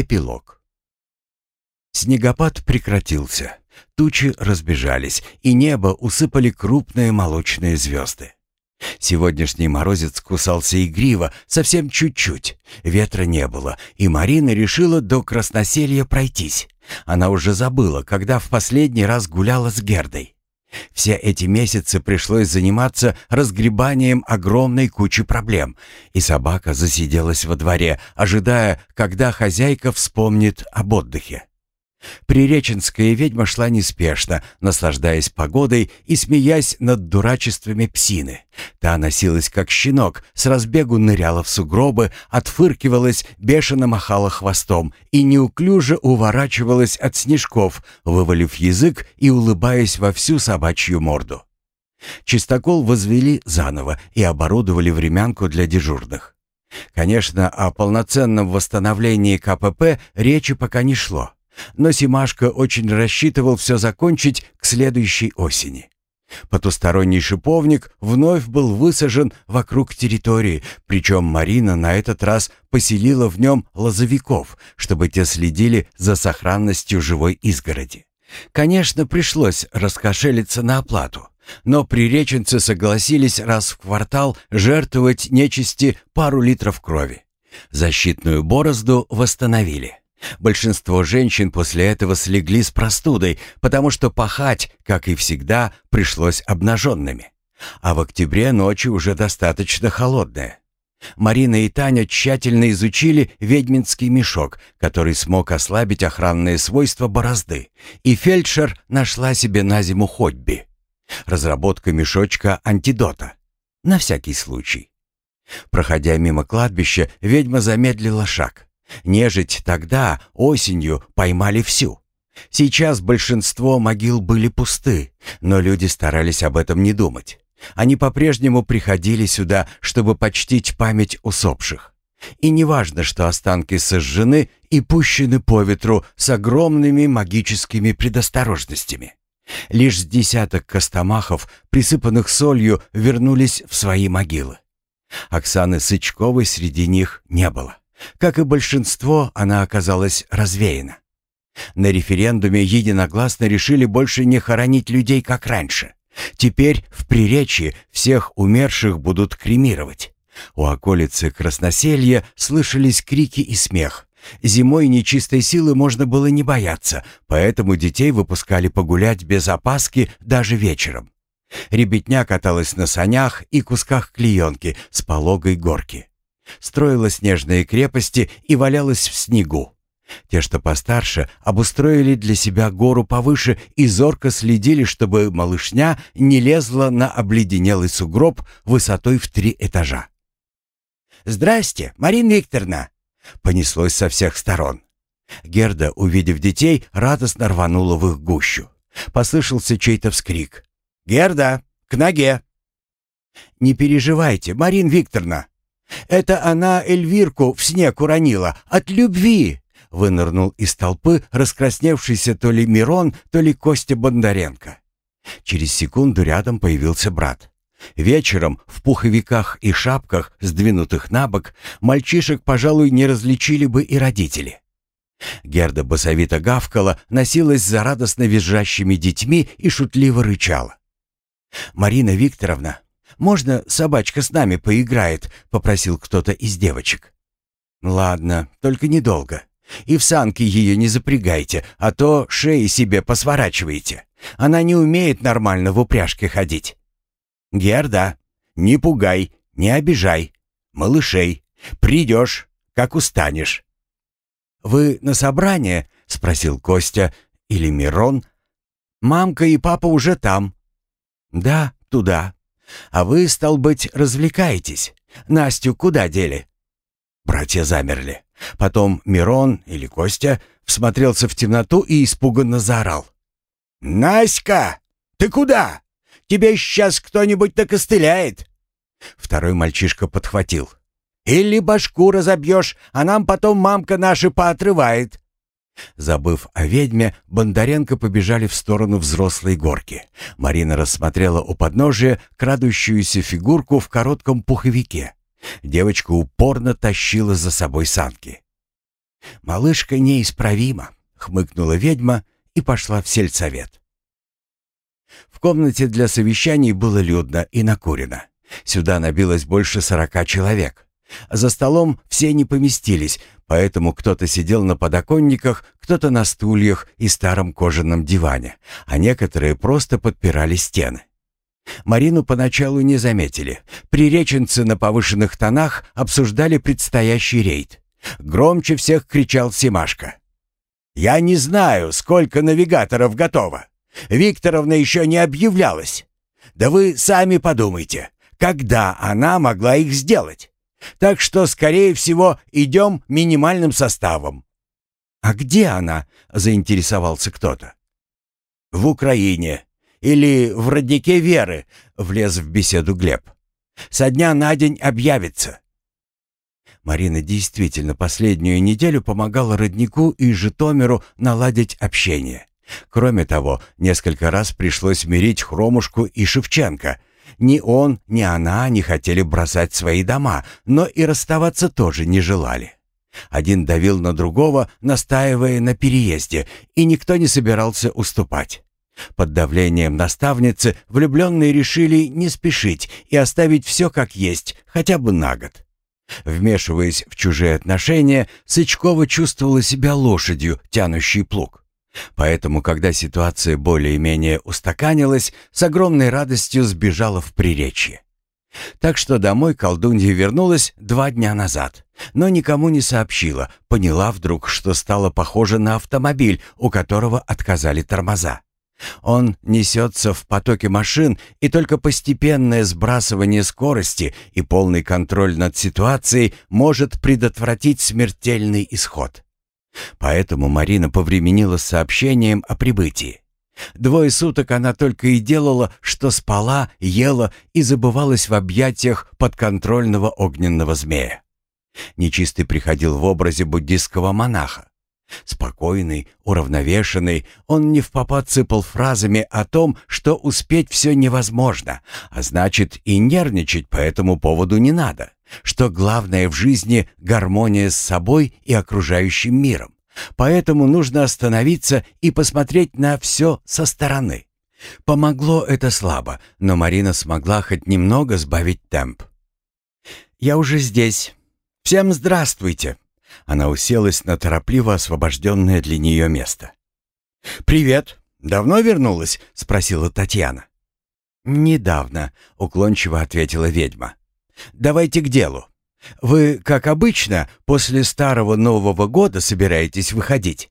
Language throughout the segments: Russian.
Эпилог. Снегопад прекратился. Тучи разбежались, и небо усыпали крупные молочные звезды. Сегодняшний морозец кусался игриво, совсем чуть-чуть. Ветра не было, и Марина решила до красноселья пройтись. Она уже забыла, когда в последний раз гуляла с Гердой. Все эти месяцы пришлось заниматься разгребанием огромной кучи проблем, и собака засиделась во дворе, ожидая, когда хозяйка вспомнит об отдыхе. Приреченская ведьма шла неспешно, наслаждаясь погодой и смеясь над дурачествами псины. Та носилась как щенок, с разбегу ныряла в сугробы, отфыркивалась, бешено махала хвостом и неуклюже уворачивалась от снежков, вывалив язык и улыбаясь во всю собачью морду. Чистокол возвели заново и оборудовали времянку для дежурных. Конечно, о полноценном восстановлении КПП речи пока не шло. Но Симашко очень рассчитывал все закончить к следующей осени. Потусторонний шиповник вновь был высажен вокруг территории, причем Марина на этот раз поселила в нем лозовиков, чтобы те следили за сохранностью живой изгороди. Конечно, пришлось раскошелиться на оплату, но приреченцы согласились раз в квартал жертвовать нечисти пару литров крови. Защитную борозду восстановили. Большинство женщин после этого слегли с простудой, потому что пахать, как и всегда, пришлось обнаженными. А в октябре ночи уже достаточно холодная. Марина и Таня тщательно изучили ведьминский мешок, который смог ослабить охранные свойства борозды, и фельдшер нашла себе на зиму ходьби. Разработка мешочка антидота. На всякий случай. Проходя мимо кладбища, ведьма замедлила шаг. Нежить тогда, осенью, поймали всю. Сейчас большинство могил были пусты, но люди старались об этом не думать. Они по-прежнему приходили сюда, чтобы почтить память усопших. И неважно, что останки сожжены и пущены по ветру с огромными магическими предосторожностями. Лишь с десяток костомахов, присыпанных солью, вернулись в свои могилы. Оксаны Сычковой среди них не было. Как и большинство, она оказалась развеяна. На референдуме единогласно решили больше не хоронить людей, как раньше. Теперь в Приречье всех умерших будут кремировать. У околицы Красноселья слышались крики и смех. Зимой нечистой силы можно было не бояться, поэтому детей выпускали погулять без опаски даже вечером. Ребятня каталась на санях и кусках клеенки с пологой горки строила снежные крепости и валялась в снегу. Те, что постарше, обустроили для себя гору повыше и зорко следили, чтобы малышня не лезла на обледенелый сугроб высотой в три этажа. «Здрасте, Марина Викторовна!» Понеслось со всех сторон. Герда, увидев детей, радостно рванула в их гущу. Послышался чей-то вскрик. «Герда, к ноге!» «Не переживайте, Марина Викторовна!» Это она Эльвирку в снег уронила от любви!» Вынырнул из толпы раскрасневшийся то ли Мирон, то ли Костя Бондаренко. Через секунду рядом появился брат. Вечером в пуховиках и шапках, сдвинутых на бок, мальчишек, пожалуй, не различили бы и родители. Герда басовито гавкала, носилась за радостно визжащими детьми и шутливо рычала. «Марина Викторовна, «Можно собачка с нами поиграет?» — попросил кто-то из девочек. «Ладно, только недолго. И в санки ее не запрягайте, а то шеи себе посворачиваете. Она не умеет нормально в упряжке ходить». «Герда, не пугай, не обижай. Малышей, придешь, как устанешь». «Вы на собрание?» — спросил Костя. «Или Мирон?» «Мамка и папа уже там». «Да, туда. А вы, стал быть, развлекаетесь. Настю куда дели?» Братья замерли. Потом Мирон или Костя всмотрелся в темноту и испуганно заорал. «Наська, ты куда? Тебе сейчас кто-нибудь накостыляет!» Второй мальчишка подхватил. «Или башку разобьешь, а нам потом мамка наша поотрывает!» Забыв о ведьме, Бондаренко побежали в сторону взрослой горки. Марина рассмотрела у подножия крадущуюся фигурку в коротком пуховике. Девочка упорно тащила за собой санки. «Малышка неисправима», — хмыкнула ведьма и пошла в сельсовет. В комнате для совещаний было людно и накурено. Сюда набилось больше сорока человек. За столом все не поместились, поэтому кто-то сидел на подоконниках, кто-то на стульях и старом кожаном диване, а некоторые просто подпирали стены. Марину поначалу не заметили. Приреченцы на повышенных тонах обсуждали предстоящий рейд. Громче всех кричал Симашка. «Я не знаю, сколько навигаторов готово. Викторовна еще не объявлялась. Да вы сами подумайте, когда она могла их сделать? Так что, скорее всего, идем минимальным составом». «А где она?» — заинтересовался кто-то. «В Украине. Или в роднике Веры», — влез в беседу Глеб. «Со дня на день объявится». Марина действительно последнюю неделю помогала роднику и Житомиру наладить общение. Кроме того, несколько раз пришлось мирить Хромушку и Шевченко, ни он, ни она не хотели бросать свои дома, но и расставаться тоже не желали. Один давил на другого, настаивая на переезде, и никто не собирался уступать. Под давлением наставницы влюбленные решили не спешить и оставить все как есть, хотя бы на год. Вмешиваясь в чужие отношения, Сычкова чувствовала себя лошадью, тянущей плуг. Поэтому, когда ситуация более-менее устаканилась, с огромной радостью сбежала в Приречье. Так что домой колдунья вернулась два дня назад, но никому не сообщила, поняла вдруг, что стала похожа на автомобиль, у которого отказали тормоза. Он несется в потоке машин, и только постепенное сбрасывание скорости и полный контроль над ситуацией может предотвратить смертельный исход. Поэтому Марина повременила с сообщением о прибытии. Двое суток она только и делала, что спала, ела и забывалась в объятиях подконтрольного огненного змея. Нечистый приходил в образе буддистского монаха. Спокойный, уравновешенный, он не впопад сыпал фразами о том, что успеть все невозможно, а значит и нервничать по этому поводу не надо что главное в жизни — гармония с собой и окружающим миром. Поэтому нужно остановиться и посмотреть на все со стороны. Помогло это слабо, но Марина смогла хоть немного сбавить темп. «Я уже здесь. Всем здравствуйте!» Она уселась на торопливо освобожденное для нее место. «Привет! Давно вернулась?» — спросила Татьяна. «Недавно», — уклончиво ответила ведьма. Давайте к делу. Вы, как обычно, после Старого Нового года собираетесь выходить?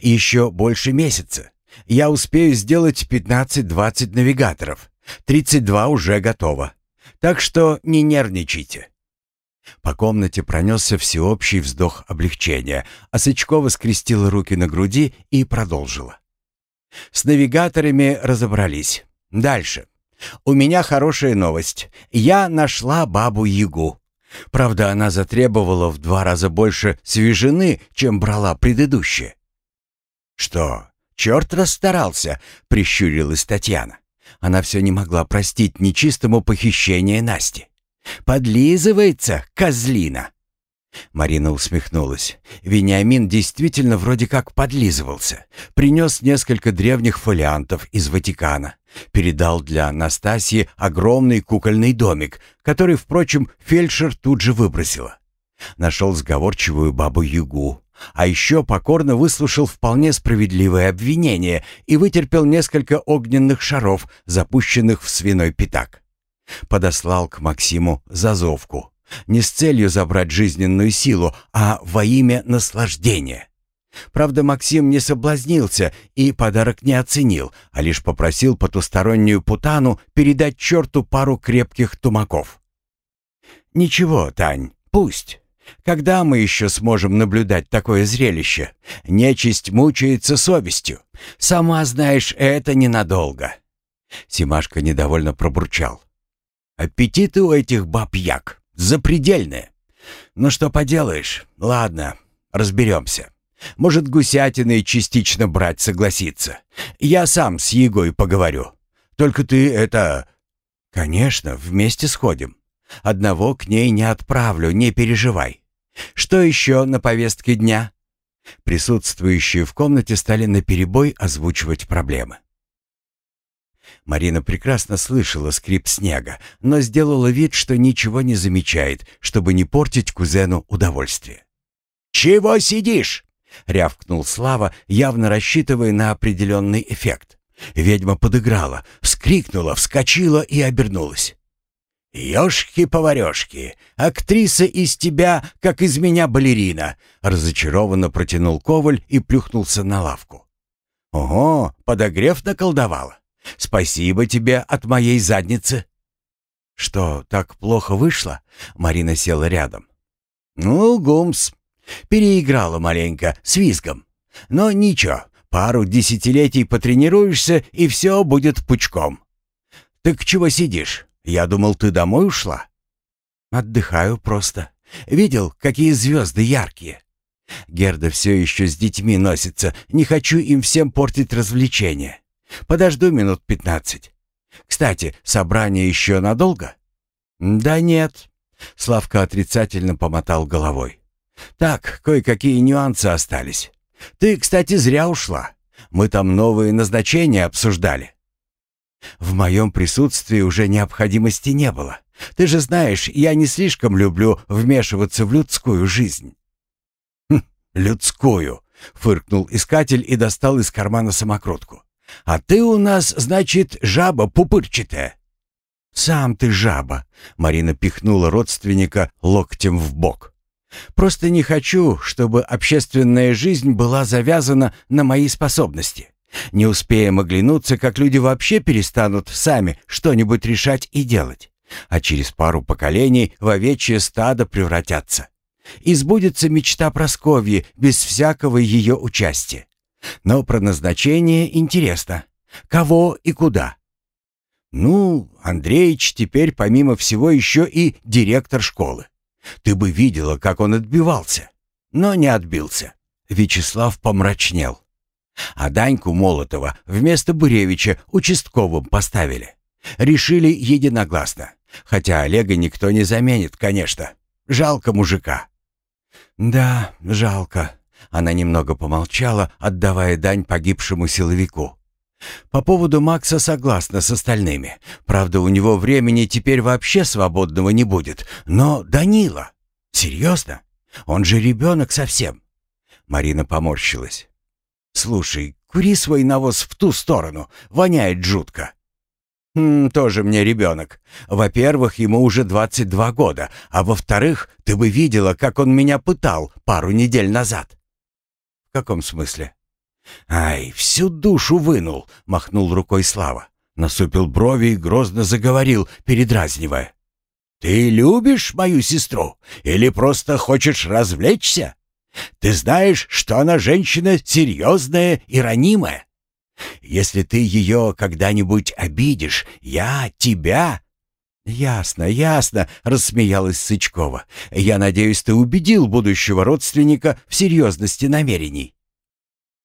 Еще больше месяца. Я успею сделать 15-20 навигаторов. 32 уже готово. Так что не нервничайте. По комнате пронесся всеобщий вздох облегчения, а Сычкова скрестила руки на груди и продолжила. С навигаторами разобрались. Дальше. «У меня хорошая новость. Я нашла бабу-ягу. Правда, она затребовала в два раза больше свежины, чем брала предыдущая». «Что, черт расстарался?» — прищурилась Татьяна. Она все не могла простить нечистому похищение Насти. «Подлизывается, козлина!» Марина усмехнулась. Вениамин действительно вроде как подлизывался. Принес несколько древних фолиантов из Ватикана. Передал для Анастасии огромный кукольный домик, который, впрочем, фельдшер тут же выбросила. Нашел сговорчивую бабу-ягу. А еще покорно выслушал вполне справедливое обвинение и вытерпел несколько огненных шаров, запущенных в свиной пятак. Подослал к Максиму зазовку. Не с целью забрать жизненную силу, а во имя наслаждения. Правда, Максим не соблазнился и подарок не оценил, а лишь попросил потустороннюю путану передать черту пару крепких тумаков. «Ничего, Тань, пусть. Когда мы еще сможем наблюдать такое зрелище? Нечисть мучается совестью. Сама знаешь, это ненадолго». Симашка недовольно пробурчал. «Аппетиты у этих баб як запредельные. Ну что поделаешь, ладно, разберемся. Может, гусятиной частично брать согласится. Я сам с Егой поговорю. Только ты это... Конечно, вместе сходим. Одного к ней не отправлю, не переживай. Что еще на повестке дня?» Присутствующие в комнате стали наперебой озвучивать проблемы. Марина прекрасно слышала скрип снега, но сделала вид, что ничего не замечает, чтобы не портить кузену удовольствие. «Чего сидишь?» — рявкнул Слава, явно рассчитывая на определенный эффект. Ведьма подыграла, вскрикнула, вскочила и обернулась. «Ешки-поварешки, актриса из тебя, как из меня балерина!» Разочарованно протянул Коваль и плюхнулся на лавку. «Ого, подогрев наколдовала! Спасибо тебе от моей задницы!» «Что, так плохо вышло?» Марина села рядом. «Ну, гумс, переиграла маленько, с визгом. Но ничего, пару десятилетий потренируешься, и все будет пучком. Так чего сидишь? Я думал, ты домой ушла?» «Отдыхаю просто. Видел, какие звезды яркие?» Герда все еще с детьми носится. Не хочу им всем портить развлечения. Подожду минут пятнадцать. Кстати, собрание еще надолго? Да нет. Славка отрицательно помотал головой. Так, кое-какие нюансы остались. Ты, кстати, зря ушла. Мы там новые назначения обсуждали. В моем присутствии уже необходимости не было. Ты же знаешь, я не слишком люблю вмешиваться в людскую жизнь. Хм, людскую, фыркнул искатель и достал из кармана самокрутку. А ты у нас, значит, жаба пупырчатая. Сам ты жаба, Марина пихнула родственника локтем в бок. Просто не хочу, чтобы общественная жизнь была завязана на мои способности. Не успеем оглянуться, как люди вообще перестанут сами что-нибудь решать и делать, а через пару поколений в овечье стадо превратятся. И сбудется мечта Просковьи без всякого ее участия. Но про назначение интересно. Кого и куда? Ну, Андреич теперь помимо всего еще и директор школы. Ты бы видела, как он отбивался. Но не отбился. Вячеслав помрачнел. А Даньку Молотова вместо Буревича участковым поставили. Решили единогласно. Хотя Олега никто не заменит, конечно. Жалко мужика. Да, жалко. Она немного помолчала, отдавая дань погибшему силовику. По поводу Макса согласна с остальными. Правда, у него времени теперь вообще свободного не будет. Но Данила... Серьезно? Он же ребенок совсем. Марина поморщилась. «Слушай, кури свой навоз в ту сторону, воняет жутко». «Хм, тоже мне ребенок. Во-первых, ему уже 22 года, а во-вторых, ты бы видела, как он меня пытал пару недель назад». «В каком смысле?» «Ай, всю душу вынул», — махнул рукой Слава. Насупил брови и грозно заговорил, передразнивая. «Ты любишь мою сестру? Или просто хочешь развлечься? Ты знаешь, что она женщина серьезная и ранимая. Если ты ее когда-нибудь обидишь, я тебя...» «Ясно, ясно», — рассмеялась Сычкова. «Я надеюсь, ты убедил будущего родственника в серьезности намерений».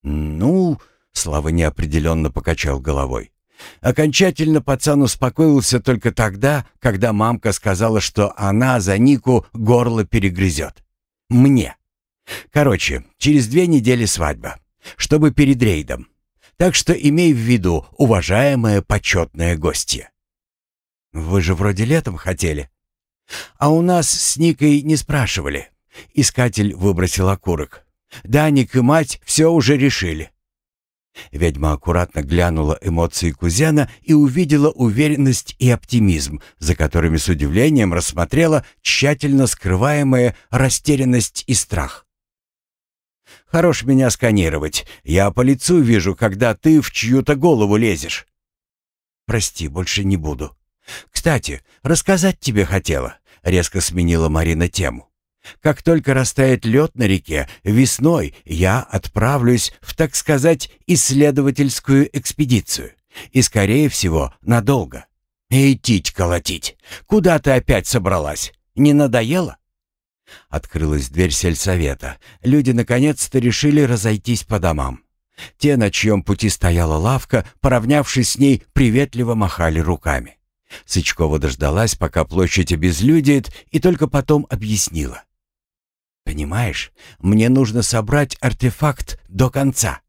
«Ну...» — Слава неопределенно покачал головой. Окончательно пацан успокоился только тогда, когда мамка сказала, что она за Нику горло перегрызет. Мне. Короче, через две недели свадьба, чтобы перед рейдом. Так что имей в виду, уважаемая почетная гостья. Вы же вроде летом хотели. А у нас с Никой не спрашивали. Искатель выбросил окурок. Даник и мать все уже решили. Ведьма аккуратно глянула эмоции кузена и увидела уверенность и оптимизм, за которыми с удивлением рассмотрела тщательно скрываемая растерянность и страх. Хорош меня сканировать. Я по лицу вижу, когда ты в чью-то голову лезешь. Прости, больше не буду. Кстати, рассказать тебе хотела. Резко сменила Марина тему. Как только растает лед на реке, весной я отправлюсь в, так сказать, исследовательскую экспедицию. И, скорее всего, надолго. Эй, тить колотить, куда ты опять собралась? Не надоело? Открылась дверь сельсовета. Люди наконец-то решили разойтись по домам. Те, на чьем пути стояла лавка, поравнявшись с ней, приветливо махали руками. Сычкова дождалась, пока площадь обезлюдит, и только потом объяснила. Понимаешь, мне нужно собрать артефакт до конца.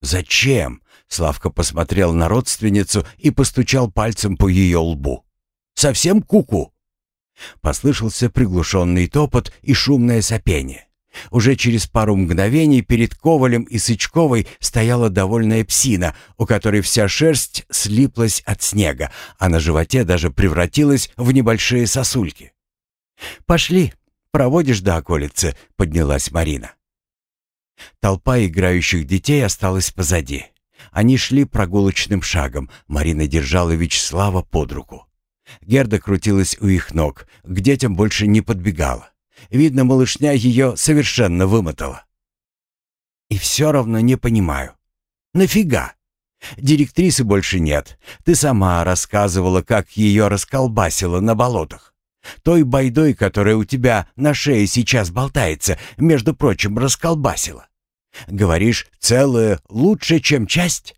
Зачем? Славка посмотрел на родственницу и постучал пальцем по ее лбу. Совсем куку. -ку. Послышался приглушенный топот и шумное сопение. Уже через пару мгновений перед Ковалем и Сычковой стояла довольная псина, у которой вся шерсть слиплась от снега, а на животе даже превратилась в небольшие сосульки. «Пошли, проводишь до околицы», — поднялась Марина. Толпа играющих детей осталась позади. Они шли прогулочным шагом, Марина держала Вячеслава под руку. Герда крутилась у их ног, к детям больше не подбегала. Видно, малышня ее совершенно вымотала. И все равно не понимаю. Нафига? Директрисы больше нет. Ты сама рассказывала, как ее расколбасило на болотах. Той байдой, которая у тебя на шее сейчас болтается, между прочим, расколбасила. Говоришь, целое лучше, чем часть?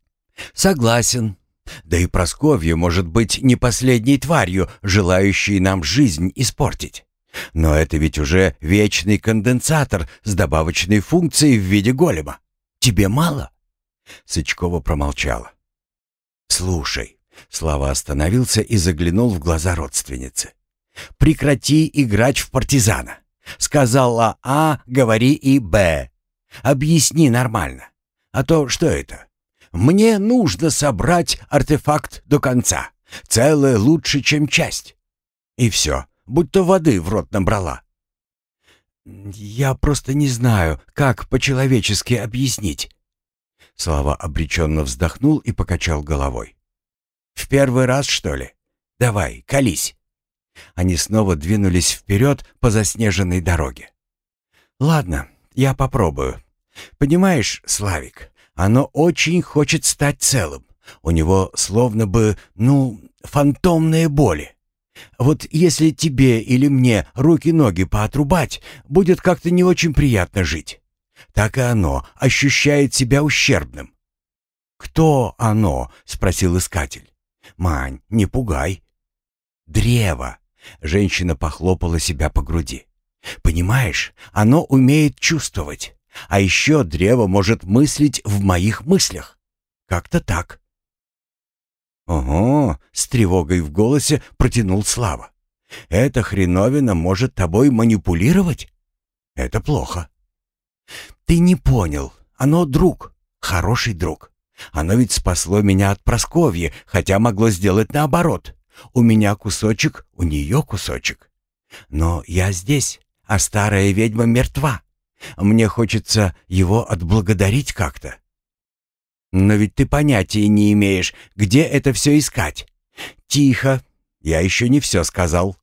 Согласен. Да и Просковья может быть не последней тварью, желающей нам жизнь испортить. Но это ведь уже вечный конденсатор с добавочной функцией в виде голема. Тебе мало?» Сычкова промолчала. «Слушай», — Слава остановился и заглянул в глаза родственницы. «Прекрати играть в партизана. Сказала А, говори и Б. Объясни нормально. А то что это? Мне нужно собрать артефакт до конца. Целое лучше, чем часть. И все будто воды в рот набрала. «Я просто не знаю, как по-человечески объяснить». Слава обреченно вздохнул и покачал головой. «В первый раз, что ли? Давай, колись». Они снова двинулись вперед по заснеженной дороге. «Ладно, я попробую. Понимаешь, Славик, оно очень хочет стать целым. У него словно бы, ну, фантомные боли. Вот если тебе или мне руки-ноги поотрубать, будет как-то не очень приятно жить. Так и оно ощущает себя ущербным. «Кто оно?» — спросил искатель. «Мань, не пугай». «Древо!» — женщина похлопала себя по груди. «Понимаешь, оно умеет чувствовать. А еще древо может мыслить в моих мыслях. Как-то так». «Ого!» — с тревогой в голосе протянул Слава. «Эта хреновина может тобой манипулировать? Это плохо». «Ты не понял. Оно друг. Хороший друг. Оно ведь спасло меня от Просковья, хотя могло сделать наоборот. У меня кусочек, у нее кусочек. Но я здесь, а старая ведьма мертва. Мне хочется его отблагодарить как-то. Но ведь ты понятия не имеешь, где это все искать. Тихо, я еще не все сказал.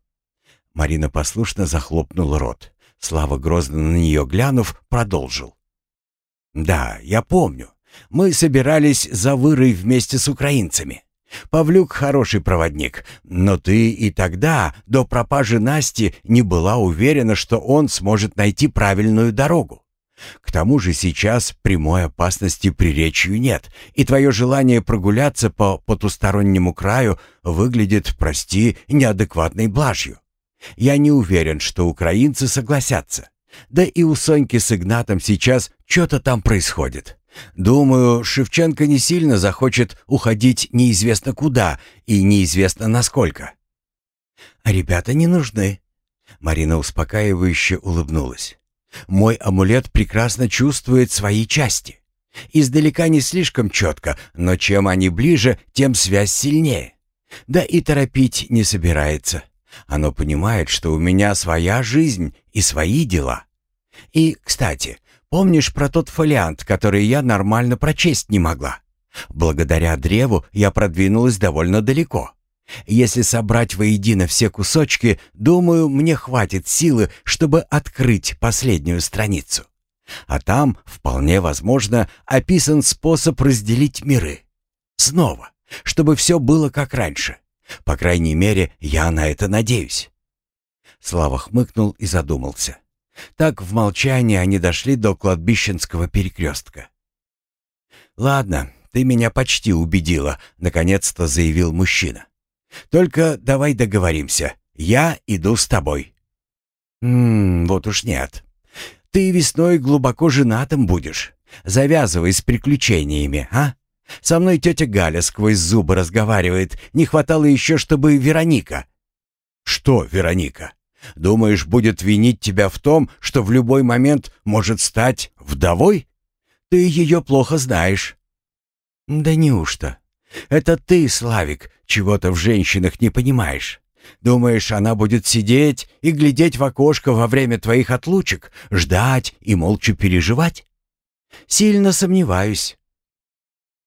Марина послушно захлопнула рот. Слава грозно на нее глянув, продолжил. «Да, я помню. Мы собирались за вырой вместе с украинцами. Павлюк хороший проводник, но ты и тогда, до пропажи Насти, не была уверена, что он сможет найти правильную дорогу. К тому же сейчас прямой опасности приречью нет, и твое желание прогуляться по потустороннему краю выглядит, прости, неадекватной блажью. Я не уверен, что украинцы согласятся. Да и у Соньки с Игнатом сейчас что-то там происходит. Думаю, Шевченко не сильно захочет уходить неизвестно куда и неизвестно насколько. Ребята не нужны. Марина успокаивающе улыбнулась. Мой амулет прекрасно чувствует свои части. Издалека не слишком четко, но чем они ближе, тем связь сильнее. Да и торопить не собирается. Оно понимает, что у меня своя жизнь и свои дела. И, кстати, помнишь про тот фолиант, который я нормально прочесть не могла? Благодаря древу я продвинулась довольно далеко. Если собрать воедино все кусочки, думаю, мне хватит силы, чтобы открыть последнюю страницу. А там, вполне возможно, описан способ разделить миры. Снова, чтобы все было как раньше. По крайней мере, я на это надеюсь. Слава хмыкнул и задумался. Так в молчании они дошли до кладбищенского перекрестка. «Ладно, ты меня почти убедила», — наконец-то заявил мужчина. Только давай договоримся. Я иду с тобой». «Ммм, вот уж нет. Ты весной глубоко женатым будешь. Завязывай с приключениями, а? Со мной тетя Галя сквозь зубы разговаривает. Не хватало еще, чтобы Вероника. Что, Вероника? Думаешь, будет винить тебя в том, что в любой момент может стать вдовой? Ты ее плохо знаешь. Да неужто? Это ты, Славик, чего-то в женщинах не понимаешь. Думаешь, она будет сидеть и глядеть в окошко во время твоих отлучек, ждать и молча переживать? Сильно сомневаюсь.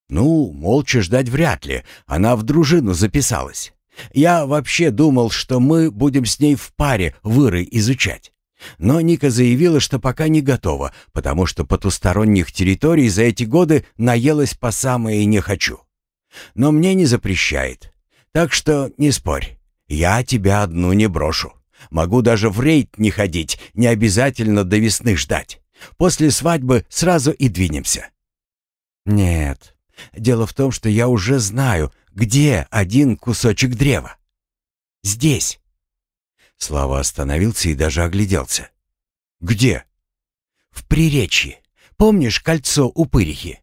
Ну, молча ждать вряд ли. Она в дружину записалась. Я вообще думал, что мы будем с ней в паре выры изучать. Но Ника заявила, что пока не готова, потому что потусторонних территорий за эти годы наелась по самое «не хочу». Но мне не запрещает. Так что не спорь. Я тебя одну не брошу. Могу даже в рейд не ходить, не обязательно до весны ждать. После свадьбы сразу и двинемся. Нет. Дело в том, что я уже знаю, где один кусочек древа. Здесь. Слава остановился и даже огляделся. Где? В Приречье. Помнишь кольцо у Пырихи?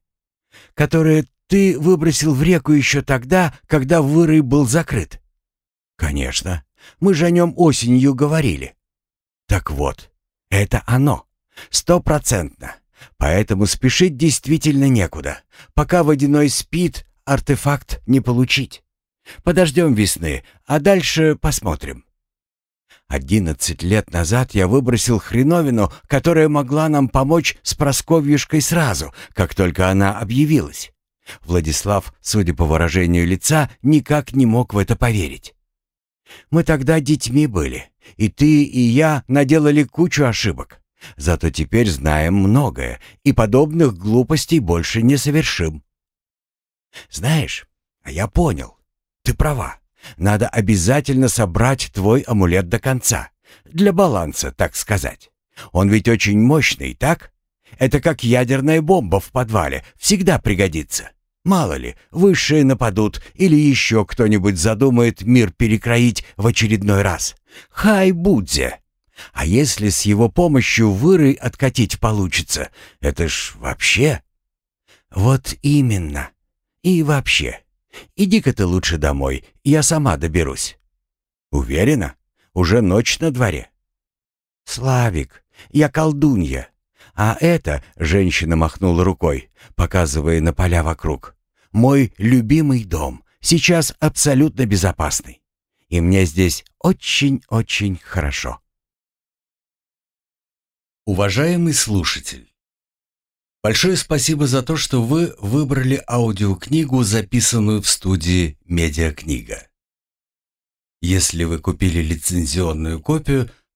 Которое ты выбросил в реку еще тогда, когда вырой был закрыт? Конечно. Мы же о нем осенью говорили. Так вот, это оно. Стопроцентно. Поэтому спешить действительно некуда. Пока водяной спит, артефакт не получить. Подождем весны, а дальше посмотрим. Одиннадцать лет назад я выбросил хреновину, которая могла нам помочь с Просковьюшкой сразу, как только она объявилась. Владислав, судя по выражению лица, никак не мог в это поверить. Мы тогда детьми были, и ты, и я наделали кучу ошибок. Зато теперь знаем многое, и подобных глупостей больше не совершим. Знаешь, а я понял. Ты права. Надо обязательно собрать твой амулет до конца. Для баланса, так сказать. Он ведь очень мощный, так? Это как ядерная бомба в подвале. Всегда пригодится. Мало ли, высшие нападут или еще кто-нибудь задумает мир перекроить в очередной раз. Хай Будзе! А если с его помощью выры откатить получится, это ж вообще... Вот именно. И вообще. Иди-ка ты лучше домой, я сама доберусь. Уверена? Уже ночь на дворе. Славик, я колдунья. А это, женщина махнула рукой, показывая на поля вокруг. Мой любимый дом, сейчас абсолютно безопасный. И мне здесь очень-очень хорошо. Уважаемый слушатель, большое спасибо за то, что вы выбрали аудиокнигу, записанную в студии «Медиакнига». Если вы купили лицензионную копию,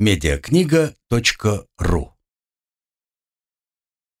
mediakнига.ru